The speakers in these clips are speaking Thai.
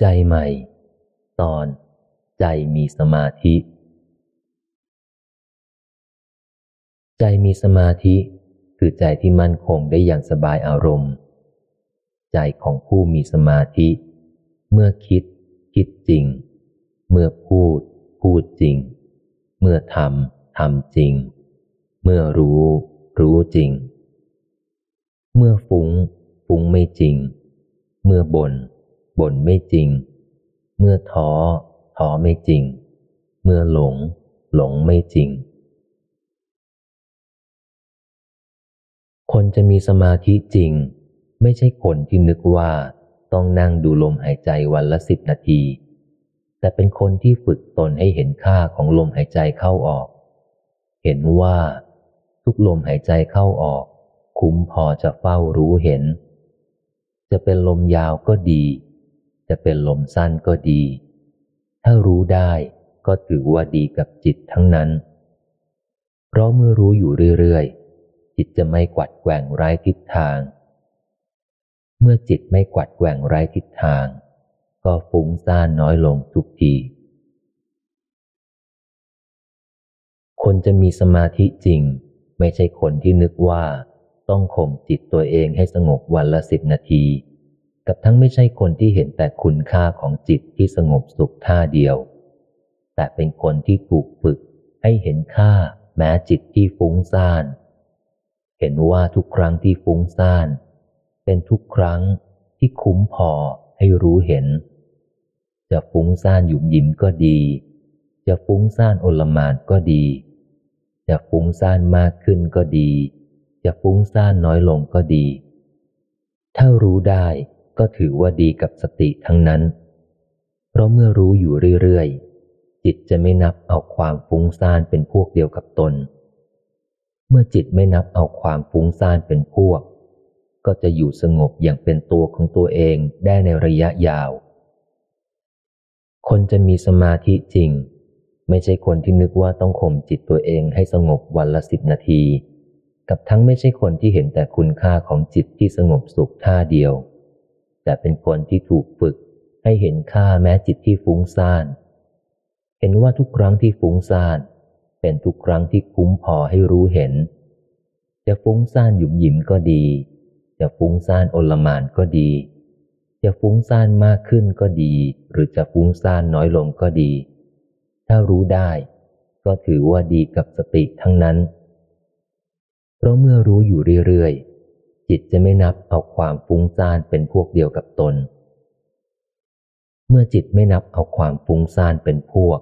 ใจใหม่ ตอนใจมีสมาธิ ใจมีสมาธิ คือใจที่มั่นคงได้อย่างสบายอารมณ์ ใจของผู้มีสมาธิ เมื่อคิด คิดจริง เมื่อพูด พูดจริง เมื่อทำทำจริง เมื่อรู้ รู้จริง เมื่อฟุง้ง ฟุ้งไม่จริง เมื่อบ่น บ่นไม่จริง เมื่อท้อท้อไม่จริง เมื่อหลง หลงไม่จริง คนจะมีสมาธิจริง ไม่ใช่คนที่นึกว่าต้องนั่งดูลมหายใจวันละสิบนาที แต่เป็นคนที่ฝึกตนให้เห็นค่าของลมหายใจเข้าออก เห็นว่าทุกลมหายใจเข้าออก คุ้มพอจะเฝ้ารู้เห็น จะเป็นลมยาวก็ดี จะเป็นลมสั้นก็ดี ถ้ารู้ได้ก็ถือว่าดีกับจิตทั้งนั้น เพราะเมื่อรู้อยู่เรื่อยๆ จิตจะไม่กวัดแกว่งไร้ทิศทาง เมื่อจิตไม่กวัดแกว่งไร้ทิศทาง ก็ฟุ้งซ่านน้อยลงทุกทีคนจะมีสมาธิจริง ไม่ใช่คนที่นึกว่าต้องข่มจิตตัวเองให้สงบวันละสิบนาที กับทั้งไม่ใช่คนที่เห็นแต่คุณค่าของจิตที่สงบสุขท่าเดียว แต่เป็นคนที่ถูกฝึกให้เห็นค่าแม้จิตที่ฟุ้งซ่าน เห็นว่าทุกครั้งที่ฟุ้งซ่าน เป็นทุกครั้งที่คุ้มพอให้รู้เห็น จะฟุ้งซ่านหยุมยิ้มก็ดี จะฟุ้งซ่านโอลมานก็ดี จะฟุ้งซ่านมากขึ้นก็ดี จะฟุ้งซ่านน้อยลงก็ดี ถ้ารู้ได้ ก็ถือว่าดีกับสติทั้งนั้น เพราะเมื่อรู้อยู่เรื่อยๆ จิตจะไม่นับเอาความฟุ้งซ่านเป็นพวกเดียวกับตน เมื่อจิตไม่นับเอาความฟุ้งซ่านเป็นพวก ก็จะอยู่สงบอย่างเป็นตัวของตัวเองได้ในระยะยาว คนจะมีสมาธิจริง ไม่ใช่คนที่นึกว่าต้องข่มจิตตัวเองให้สงบวันละสิบนาที กับทั้งไม่ใช่คนที่เห็นแต่คุณค่าของจิตที่สงบสุขท่าเดียว แต่เป็นคนที่ถูกฝึกให้เห็นค่าแม้จิตที่ฟุ้งซ่าน เห็นว่าทุกครั้งที่ฟุ้งซ่าน เป็นทุกครั้งที่คุ้มพอให้รู้เห็น จะฟุ้งซ่านหยุมหยิมก็ดี จะฟุ้งซ่านโอลมานก็ดี จะฟุ้งซ่านมากขึ้นก็ดี หรือจะฟุ้งซ่านน้อยลงก็ดี ถ้ารู้ได้ ก็ถือว่าดีกับสติทั้งนั้น เพราะเมื่อรู้อยู่เรื่อยๆ จิตจะไม่นับเอาความฟุ้งซ่านเป็นพวกเดียวกับตน เมื่อจิตไม่นับเอาความฟุ้งซ่านเป็นพวก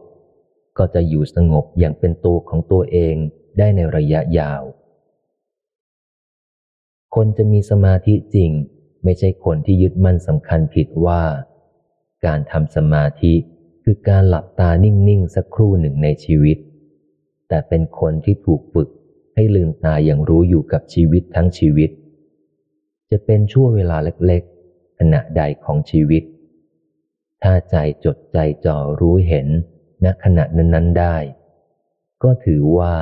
ก็จะอยู่สงบอย่างเป็นตัวของตัวเองได้ในระยะยาว คนจะมีสมาธิจริง ไม่ใช่คนที่ยึดมั่นสำคัญผิดว่า การทำสมาธิคือการหลับตานิ่งๆ สักครู่หนึ่งในชีวิต แต่เป็นคนที่ถูกฝึกให้ลืมตาอย่างรู้อยู่กับชีวิตทั้งชีวิต จะเป็นช่วงเวลาเล็กๆ ขณะใดของชีวิต ถ้าใจจดใจจ่อรู้เห็นณขณะนั้นๆได้ ก็ถือว่า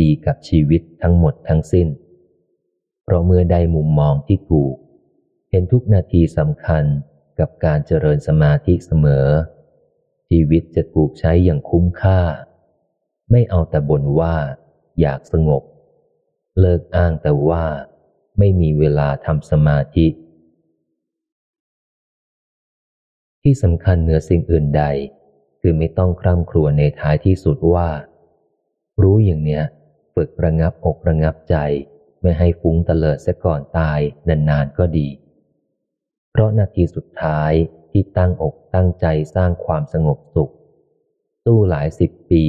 ดีกับชีวิตทั้งหมดทั้งสิ้น เพราะเมื่อได้มุมมองที่ถูก เห็นทุกนาทีสำคัญกับการเจริญสมาธิเสมอ ชีวิตจะถูกใช้อย่างคุ้มค่า ไม่เอาแต่บ่นว่า อยากสงบ เลิกอ้างแต่ว่า ไม่มีเวลาทำสมาธิ ที่สำคัญเหนือสิ่งอื่นใด คือไม่ต้องคร่ำครวญในท้ายที่สุดว่า รู้อย่างเนี้ย ฝึกระงับอกระงับใจ ไม่ให้ฟุ้งเตลิดซะก่อนตายนานๆก็ดี เพราะนาทีสุดท้ายที่ตั้งอกตั้งใจสร้างความสงบสุขสู้หลายสิบปี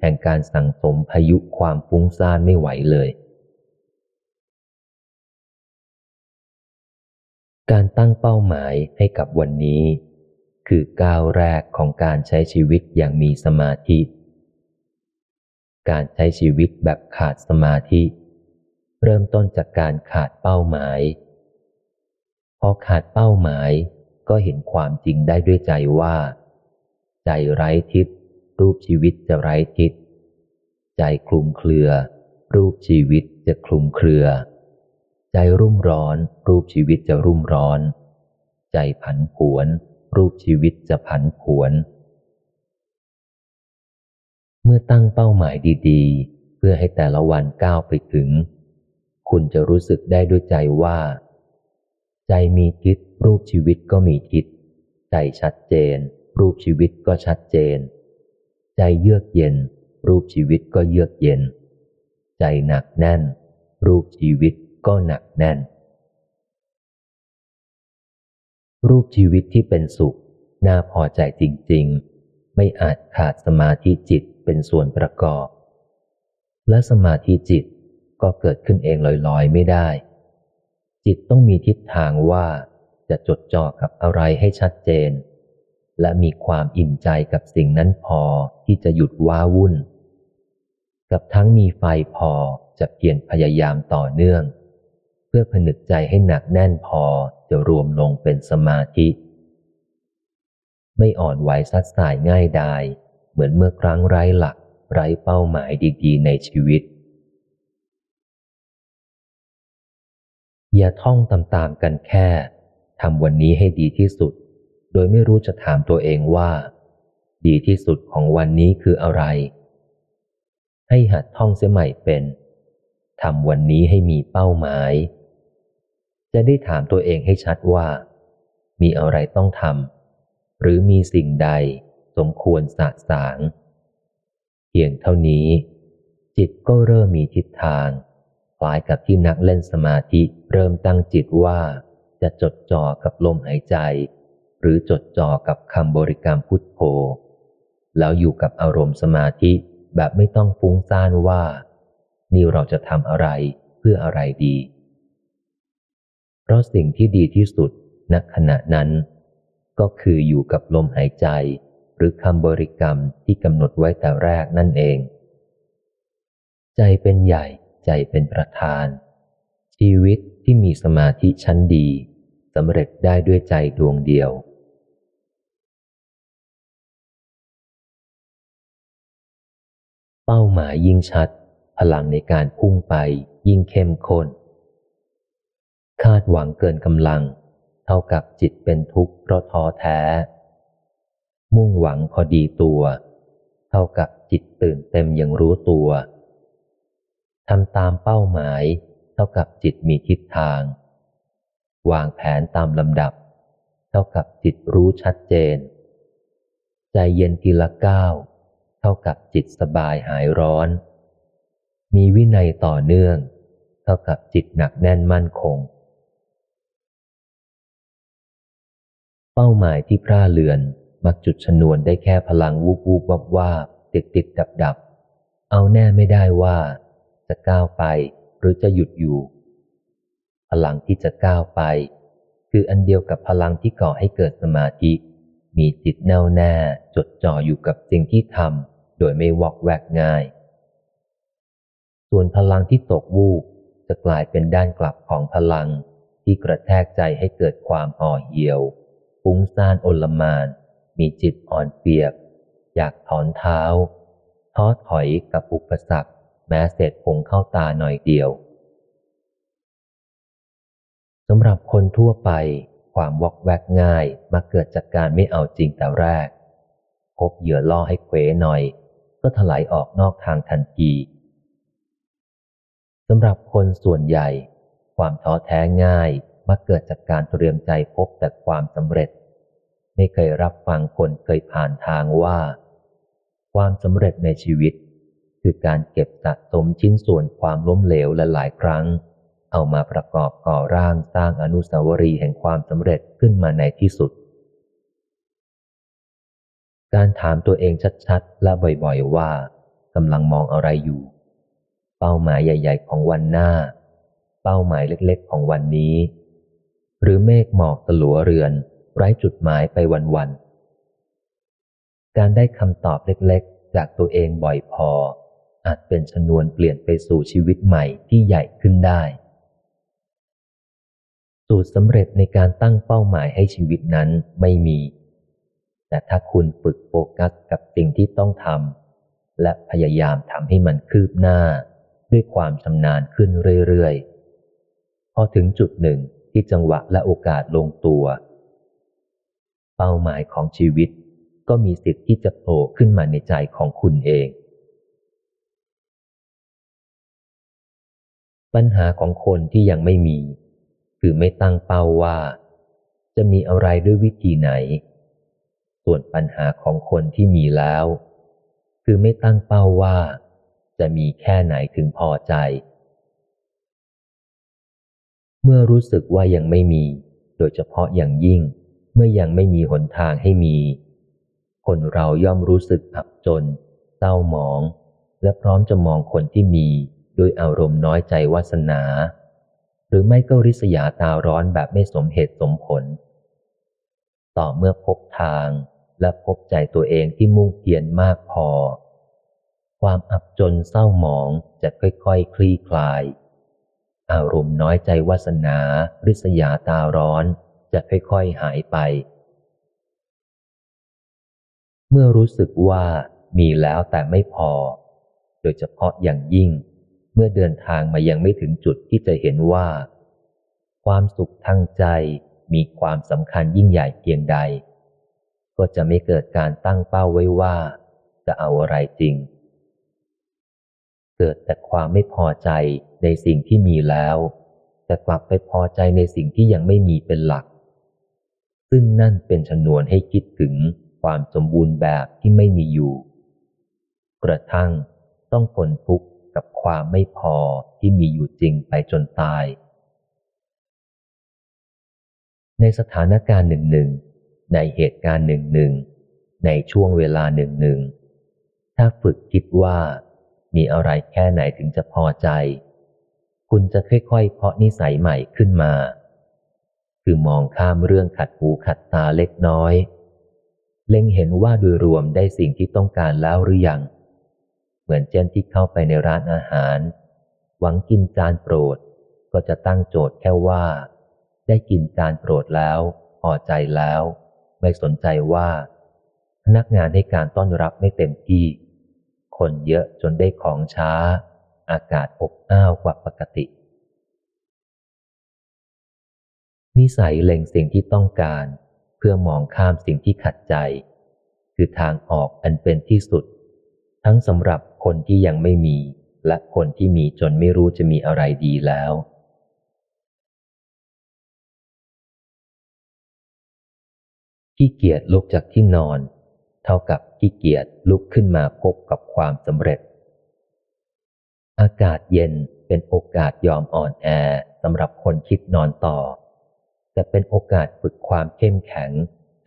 แห่งการสั่งสมพายุความฟุ้งซ่านไม่ไหวเลย การตั้งเป้าหมายให้กับวันนี้ คือก้าวแรกของการใช้ชีวิตอย่างมีสมาธิ การใช้ชีวิตแบบขาดสมาธิ เริ่มต้นจากการขาดเป้าหมาย พอขาดเป้าหมายก็เห็นความจริงได้ด้วยใจว่า ใจไร้ทิศ รูปชีวิตจะไร้ทิศ ใจคลุมเครือ รูปชีวิตจะคลุมเครือ ใจรุ่มร้อน รูปชีวิตจะรุ่มร้อน ใจผันผวน รูปชีวิตจะผันผวน เมื่อตั้งเป้าหมายดีๆ เพื่อให้แต่ละวันก้าวไปถึง คุณจะรู้สึกได้ด้วยใจว่า ใจมีทิศรูปชีวิตก็มีทิศ ใจชัดเจน รูปชีวิตก็ชัดเจน ใจเยือกเย็น รูปชีวิตก็เยือกเย็น ใจหนักแน่น รูปชีวิต ก็หนักแน่น รูปชีวิตที่เป็นสุข น่าพอใจจริง ๆ ไม่อาจขาดสมาธิจิตเป็นส่วนประกอบ และสมาธิจิตก็เกิดขึ้นเองลอยๆ ไม่ได้ จิตต้องมีทิศทางว่าจะจดจ่อกับอะไรให้ชัดเจน และมีความอิ่มใจกับสิ่งนั้นพอที่จะหยุดว้าวุ่น กับทั้งมีไฟพอจะเพียรพยายามต่อเนื่อง เพื่อผนึกใจให้หนักแน่นพอจะรวมลงเป็นสมาธิ ไม่อ่อนไหวซัดสายง่ายดาย เหมือนเมื่อครั้งไร้หลัก ไร้เป้าหมายดีๆ ในชีวิต อย่าท่องตามๆกันแค่ทำวันนี้ให้ดีที่สุด โดยไม่รู้จะถามตัวเองว่า ดีที่สุดของวันนี้คืออะไร ให้หัดท่องเสียใหม่เป็นทำวันนี้ให้มีเป้าหมาย จะได้ถามตัวเองให้ชัดว่า มีอะไรต้องทำหรือมีสิ่งใดสมควรสะสาง เพียงเท่านี้ จิตก็เริ่มมีทิศทางคล้ายกับที่นักเล่นสมาธิเริ่มตั้งจิตว่า จะจดจ่อกับลมหายใจ หรือจดจ่อกับคำบริกรรมพุทโธ แล้วอยู่กับอารมณ์สมาธิแบบไม่ต้องฟุ้งซ่านว่า นี่เราจะทำอะไรเพื่ออะไรดี ราะสิ่งที่ดีที่สุดณขณะนั้น ก็คืออยู่กับลมหายใจ หรือคำบริกรรมที่กำหนดไว้แต่แรกนั่นเอง ใจเป็นใหญ่ใจเป็นประธาน ชีวิตที่มีสมาธิชั้นดีสำเร็จได้ด้วยใจดวงเดียวเป้าหมายยิ่งชัด พลังในการพุ่งไปยิ่งเข้มข้น คาดหวังเกินกำลัง เท่ากับจิตเป็นทุกข์เพราะท้อแท้ มุ่งหวังพอดีตัว เท่ากับจิตตื่นเต็มยังรู้ตัวทำตามเป้าหมาย เท่ากับจิตมีทิศทาง วางแผนตามลำดับ เท่ากับจิตรู้ชัดเจน ใจเย็นทีละก้าวเท่ากับจิตสบายหายร้อน มีวินัยต่อเนื่อง เท่ากับจิตหนักแน่นมั่นคง เป้าหมายที่พร่าเลือน มักจุดชนวนได้แค่พลังวูบวูบวับวาบติดติดดับดับ เอาแน่ไม่ได้ว่า จะก้าวไปหรือจะหยุดอยู่ พลังที่จะก้าวไป คืออันเดียวกับพลังที่ก่อให้เกิดสมาธิ มีจิตแน่วแน่จดจ่ออยู่กับสิ่งที่ทำโดยไม่วอกแวกง่าย ส่วนพลังที่ตกวูบจะกลายเป็นด้านกลับของพลังที่กระแทกใจให้เกิดความห่อเหี่ยว ฟุ้งซ่านโอลมาน มีจิตอ่อนเปียก อยากถอนเท้า ท้อถอยกับอุปสรรค แม้เศษผงเข้าตาหน่อยเดียวสำหรับคนทั่วไปความวอกแวกง่ายมาเกิดจากการไม่เอาจริงแต่แรก พบเหยื่อล่อให้เขวหน่อย ก็ถลายออกนอกทางทันทีสำหรับคนส่วนใหญ่ ความท้อแท้ง่าย มาเกิดจากการเตรียมใจพบแต่ความสำเร็จ ไม่เคยรับฟังคนเคยผ่านทางว่า ความสำเร็จในชีวิต คือการเก็บสะสมชิ้นส่วนความล้มเหลวและหลายครั้ง เอามาประกอบก่อร่างสร้างอนุสาวรีย์แห่งความสำเร็จขึ้นมาในที่สุด การถามตัวเองชัดๆ และบ่อยๆว่ากำลังมองอะไรอยู่ เป้าหมายใหญ่ ๆ ของวันหน้า เป้าหมายเล็กๆ ของวันนี้ หรือเมฆหมอกตลัวเรือน ไร้จุดหมายไปวันๆ การได้คำตอบเล็กๆ จากตัวเองบ่อยพอ อาจเป็นชนวนเปลี่ยนไปสู่ชีวิตใหม่ที่ใหญ่ขึ้นได้ สูตรสำเร็จในการตั้งเป้าหมายให้ชีวิตนั้นไม่มี แต่ถ้าคุณฝึกโฟกัสกับสิ่งที่ต้องทำและพยายามทำให้มันคืบหน้า ด้วยความชำนาญขึ้นเรื่อยๆ พอถึงจุดหนึ่ง ที่จังหวะและโอกาสลงตัว เป้าหมายของชีวิตก็มีสิทธิ์ที่จะโผล่ขึ้นมาในใจของคุณเอง ปัญหาของคนที่ยังไม่มี คือไม่ตั้งเป้าว่า จะมีอะไรด้วยวิธีไหน ส่วนปัญหาของคนที่มีแล้ว คือไม่ตั้งเป้าว่า จะมีแค่ไหนถึงพอใจ เมื่อรู้สึกว่ายังไม่มี โดยเฉพาะอย่างยิ่ง เมื่อยังไม่มีหนทางให้มี คนเราย่อมรู้สึกอับจนเศร้าหมอง และพร้อมจะมองคนที่มีด้วยอารมณ์น้อยใจวาสนา หรือไม่ก็ริษยาตาร้อนแบบไม่สมเหตุสมผล ต่อเมื่อพบทางและพบใจตัวเองที่มุ่งเพียรมากพอ ความอับจนเศร้าหมองจะค่อยๆคคลี่คลาย อารมณ์น้อยใจวาสนา ริษยาตาร้อน จะค่อยๆหายไป เมื่อรู้สึกว่ามีแล้วแต่ไม่พอ โดยเฉพาะอย่างยิ่ง เมื่อเดินทางมายังไม่ถึงจุดที่จะเห็นว่า ความสุขทางใจมีความสำคัญยิ่งใหญ่เพียงใด ก็จะไม่เกิดการตั้งเป้าไว้ว่า จะเอาอะไรจริง เกิดแต่ความไม่พอใจในสิ่งที่มีแล้ว แต่กลับไปพอใจในสิ่งที่ยังไม่มีเป็นหลัก ซึ่งนั่นเป็นชนวนให้คิดถึงความสมบูรณ์แบบที่ไม่มีอยู่ กระทั่งต้องทนทุกข์กับความไม่พอที่มีอยู่จริงไปจนตาย ในสถานการณ์หนึ่งหนึ่งในเหตุการณ์หนึ่งหนึ่งในช่วงเวลาหนึ่งหนึ่งถ้าฝึกคิดว่า มีอะไรแค่ไหนถึงจะพอใจ คุณจะค่อยๆ เพาะนิสัยใหม่ขึ้นมา คือมองข้ามเรื่องขัดหูขัดตาเล็กน้อย เล็งเห็นว่าโดยรวมได้สิ่งที่ต้องการแล้วหรือยัง เหมือนเช่นที่เข้าไปในร้านอาหาร หวังกินจานโปรด ก็จะตั้งโจทย์แค่ว่า ได้กินจานโปรดแล้ว พอใจแล้ว ไม่สนใจว่าพนักงานให้การต้อนรับไม่เต็มที่ คนเยอะจนได้ของช้า อากาศอบอ้าวกว่าปกติ นิสัยเล็งสิ่งที่ต้องการ เพื่อมองข้ามสิ่งที่ขัดใจ คือทางออกอันเป็นที่สุด ทั้งสำหรับคนที่ยังไม่มี และคนที่มีจนไม่รู้จะมีอะไรดีแล้วขี้เกียจลุกจากที่นอน เท่ากับ ขี้เกียจลุกขึ้นมาพบกับความสำเร็จ อากาศเย็นเป็นโอกาสยอมอ่อนแอสำหรับคนคิดนอนต่อ แต่เป็นโอกาสฝึกความเข้มแข็ง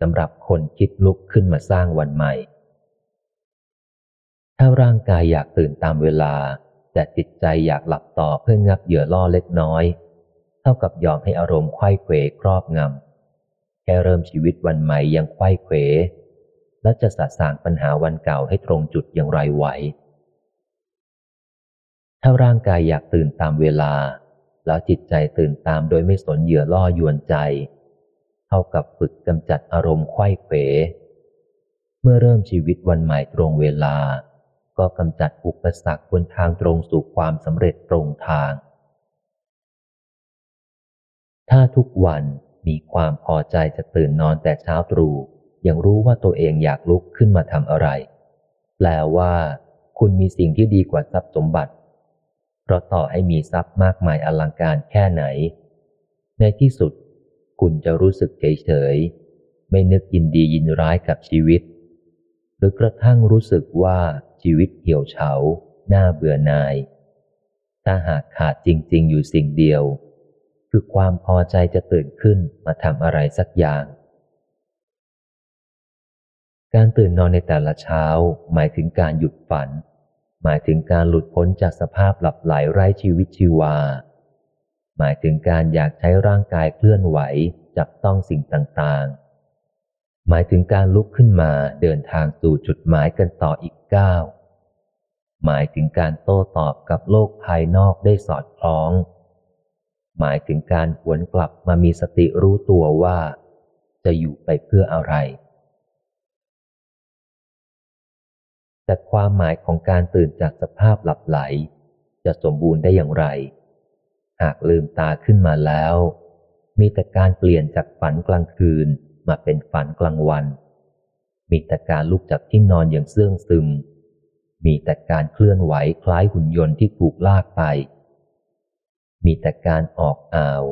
สำหรับคนคิดลุกขึ้นมาสร้างวันใหม่ ถ้าร่างกายอยากตื่นตามเวลา แต่จิตใจอยากหลับต่อเพื่องับเหยื่อล่อเล็กน้อย เท่ากับยอมให้อารมณ์ไข้เขวครอบงำแค่เริ่มชีวิตวันใหม่ยังไข้เขว และจะสะสางปัญหาวันเก่าให้ตรงจุดอย่างไรไหว ถ้าร่างกายอยากตื่นตามเวลา แล้วจิตใจตื่นตามโดยไม่สนเหยื่อล่อยวนใจ เท่ากับฝึกกำจัดอารมณ์ไข้เขวเมื่อเริ่มชีวิตวันใหม่ตรงเวลา ก็กำจัดอุปสรรคบนทางตรงสู่ความสำเร็จตรงทาง ถ้าทุกวันมีความพอใจจะตื่นนอนแต่เช้าตรู่ ยังรู้ว่าตัวเองอยากลุกขึ้นมาทำอะไร แปลว่า คุณมีสิ่งที่ดีกว่าทรัพย์สมบัติ เพราะต่อให้มีทรัพย์มากมายอลังการแค่ไหน ในที่สุด คุณจะรู้สึกเฉยเฉยไม่นึกยินดียินร้ายกับชีวิต หรือกระทั่งรู้สึกว่าชีวิตเหี่ยวเฉาน่าเบื่อหน่าย ถ้าหากขาดจริง ๆ อยู่สิ่งเดียว คือความพอใจจะตื่นขึ้นมาทำอะไรสักอย่าง การตื่นนอนในแต่ละเช้า หมายถึงการหยุดฝัน หมายถึงการหลุดพ้นจากสภาพหลับไหลไร้ชีวิตชีวา หมายถึงการอยากใช้ร่างกายเคลื่อนไหวจับต้องสิ่งต่างๆ หมายถึงการลุกขึ้นมาเดินทางสู่จุดหมายกันต่ออีกก้าวหมายถึงการโต้ตอบกับโลกภายนอกได้สอดคล้อง หมายถึงการหวนกลับมามีสติรู้ตัวว่า จะอยู่ไปเพื่ออะไร แต่ความหมายของการตื่นจากสภาพหลับไหล จะสมบูรณ์ได้อย่างไร หากลืมตาขึ้นมาแล้ว มีแต่การเปลี่ยนจากฝันกลางคืนมาเป็นฝันกลางวัน มีแต่การลุกจากที่นอนอย่างเสื่องซึม มีแต่การเคลื่อนไหวคล้ายหุ่นยนต์ที่ถูกลากไป มีแต่การออกอ่าว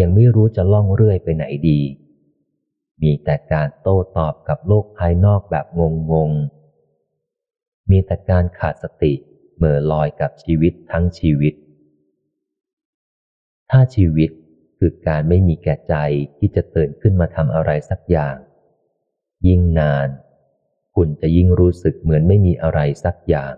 ยังไม่รู้จะล่องเรื่อยไปไหนดี มีแต่การโต้ตอบกับโลกภายนอกแบบงงงๆ มีแต่การขาดสติเหม่อลอยกับชีวิตทั้งชีวิต ถ้าชีวิตคือการไม่มีแก่ใจที่จะตื่นขึ้นมาทำอะไรสักอย่าง ยิ่งนาน คุณจะยิ่งรู้สึกเหมือนไม่มีอะไรสักอย่าง